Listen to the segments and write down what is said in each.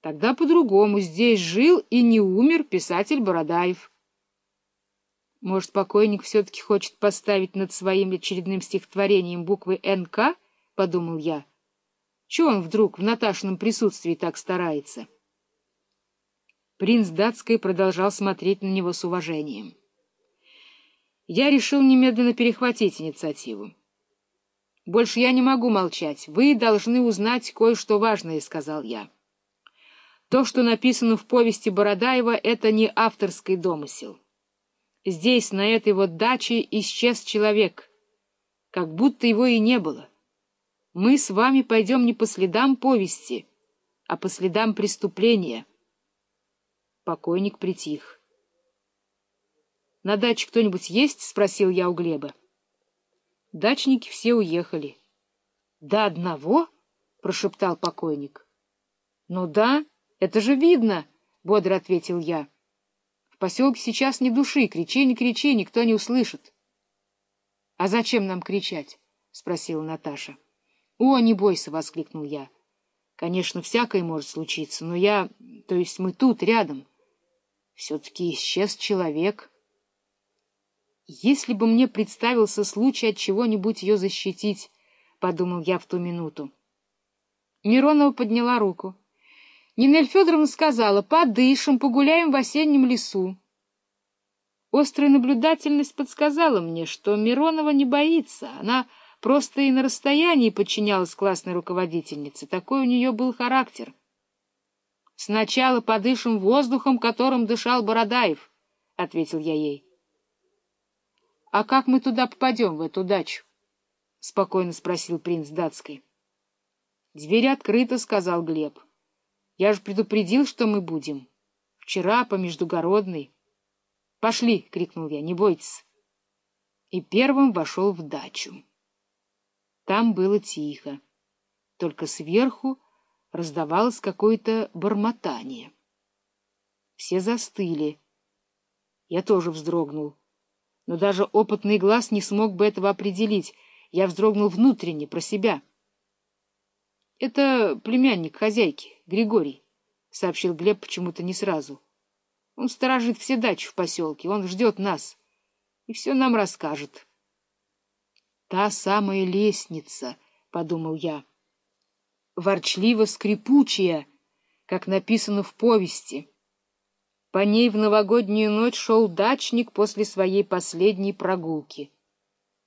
Тогда по-другому. Здесь жил и не умер писатель Бородаев. Может, покойник все-таки хочет поставить над своим очередным стихотворением буквы «НК»? — подумал я. Чего он вдруг в Наташином присутствии так старается? Принц датской продолжал смотреть на него с уважением. Я решил немедленно перехватить инициативу. «Больше я не могу молчать. Вы должны узнать кое-что важное», — сказал я. «То, что написано в повести Бородаева, — это не авторский домысел. Здесь, на этой вот даче, исчез человек, как будто его и не было. Мы с вами пойдем не по следам повести, а по следам преступления». Покойник притих. — На даче кто-нибудь есть? — спросил я у Глеба. Дачники все уехали. — До одного? — прошептал покойник. — Ну да, это же видно, — бодро ответил я. — В поселке сейчас ни души, кричи, не кричи, никто не услышит. — А зачем нам кричать? — спросила Наташа. — О, не бойся, — воскликнул я. — Конечно, всякое может случиться, но я... То есть мы тут, рядом. Все-таки исчез человек. Если бы мне представился случай от чего-нибудь ее защитить, — подумал я в ту минуту. Миронова подняла руку. Нинель Федоровна сказала, подышим, погуляем в осеннем лесу. Острая наблюдательность подсказала мне, что Миронова не боится. Она просто и на расстоянии подчинялась классной руководительнице. Такой у нее был характер. Сначала подышим воздухом, которым дышал Бородаев, — ответил я ей. — А как мы туда попадем, в эту дачу? — спокойно спросил принц датской. — Дверь открыта, — сказал Глеб. — Я же предупредил, что мы будем. Вчера по междугородной. — Пошли, — крикнул я, — не бойтесь. И первым вошел в дачу. Там было тихо. Только сверху раздавалось какое-то бормотание. Все застыли. Я тоже вздрогнул. Но даже опытный глаз не смог бы этого определить. Я вздрогнул внутренне, про себя. — Это племянник хозяйки, Григорий, — сообщил Глеб почему-то не сразу. — Он сторожит все дачи в поселке, он ждет нас и все нам расскажет. — Та самая лестница, — подумал я ворчливо-скрипучая, как написано в повести. По ней в новогоднюю ночь шел дачник после своей последней прогулки.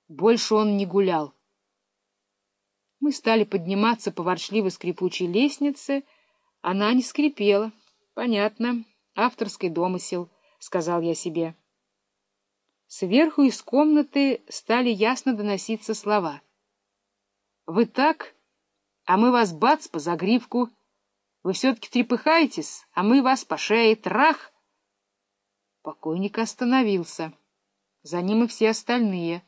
Больше он не гулял. Мы стали подниматься по ворчливо-скрипучей лестнице. Она не скрипела. Понятно, авторский домысел, — сказал я себе. Сверху из комнаты стали ясно доноситься слова. — Вы так а мы вас бац по загривку. Вы все-таки трепыхаетесь, а мы вас по шее трах. Покойник остановился. За ним и все остальные.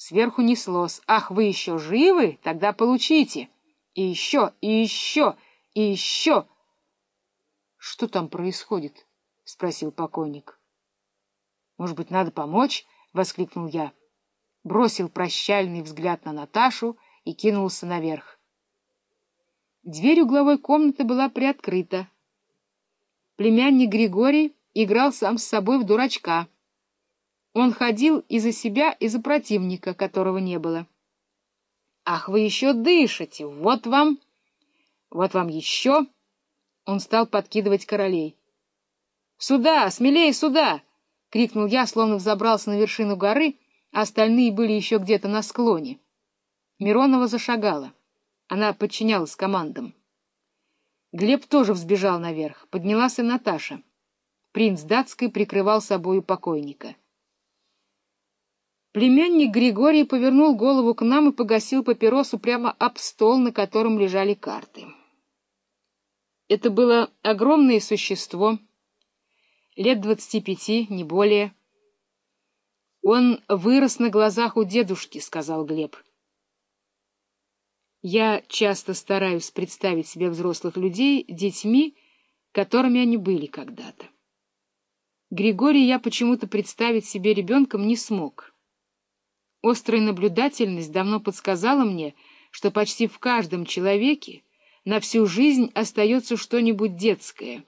Сверху неслось. Ах, вы еще живы? Тогда получите. И еще, и еще, и еще. Что там происходит? — спросил покойник. — Может быть, надо помочь? — воскликнул я. Бросил прощальный взгляд на Наташу и кинулся наверх. Дверь угловой комнаты была приоткрыта. Племянник Григорий играл сам с собой в дурачка. Он ходил и за себя, и за противника, которого не было. — Ах, вы еще дышите! Вот вам! Вот вам еще! Он стал подкидывать королей. — Сюда! Смелее сюда! — крикнул я, словно взобрался на вершину горы, а остальные были еще где-то на склоне. Миронова зашагала. Она подчинялась командам. Глеб тоже взбежал наверх. Поднялась и Наташа. Принц датской прикрывал собою покойника. Племянник Григорий повернул голову к нам и погасил папиросу прямо об стол, на котором лежали карты. Это было огромное существо, лет двадцати пяти, не более. «Он вырос на глазах у дедушки», — сказал Глеб. Я часто стараюсь представить себе взрослых людей детьми, которыми они были когда-то. Григория я почему-то представить себе ребенком не смог. Острая наблюдательность давно подсказала мне, что почти в каждом человеке на всю жизнь остается что-нибудь детское.